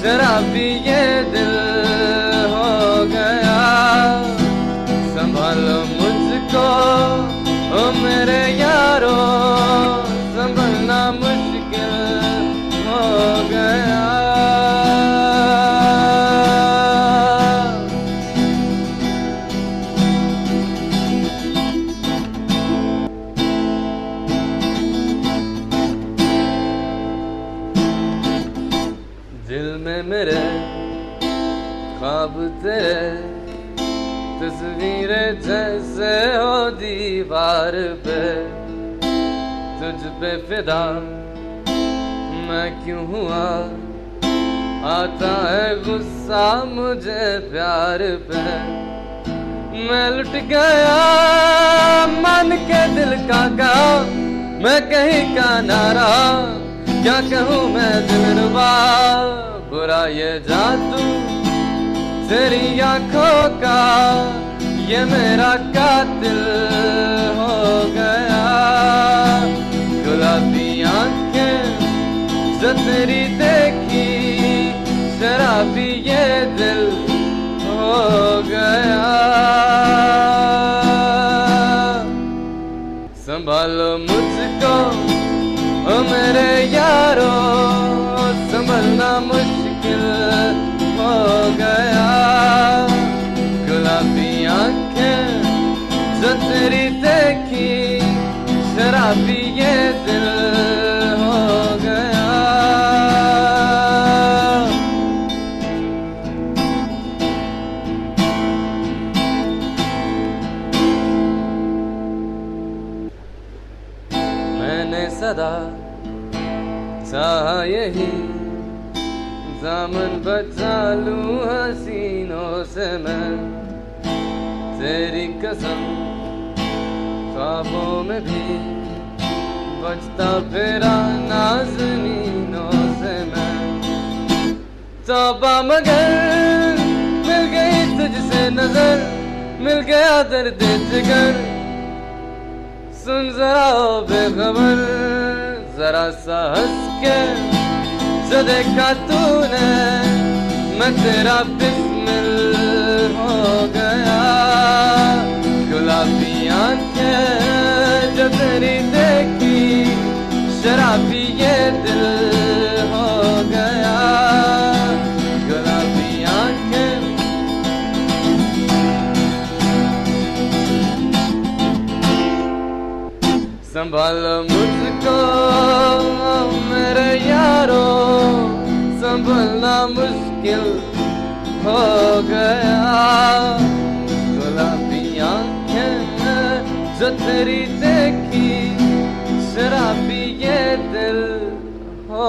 शराबी ये में मेरे, ख्वाब तेरे। तस्वीरें जैसे हो दीवार पे। तुझ पे फिदा, मैं क्यों हुआ? आता है गुस्सा मुझे प्यार पे। मैं लुट गया, मन के दिल का गा मैं कहीं का नारा, क्या कहूँ मैं दिल ये जादू तेरी आँखों का, ये मेरा कातिल हो गया। गुलाबी आँखें जो तेरी देखी शराबी ये दिल हो गया। संभालो जो तेरी देखी, शराबी ये दिल हो गया। मैंने सदा चाहा यही दामन बचा लूँ हसीनों से मैं। तेरी कसम ख्वाबों में भी बचता फिरा नाजनीनों से मैं। तौबा मगर मिल गई तुझसे नज़र, मिल गया दर्द जिगर। सुन जरा ओ बेखबर, जरा सा हंस के जो देखा तूने, मैं तेरा बिस्मिल शराबी ये दिल हो गया। गुलाबी आँखें। संभालो मुझको, मेरे यारो। संभलना मुश्किल हो गया। गुलाबी आँखें जो तेरी ये दिल हो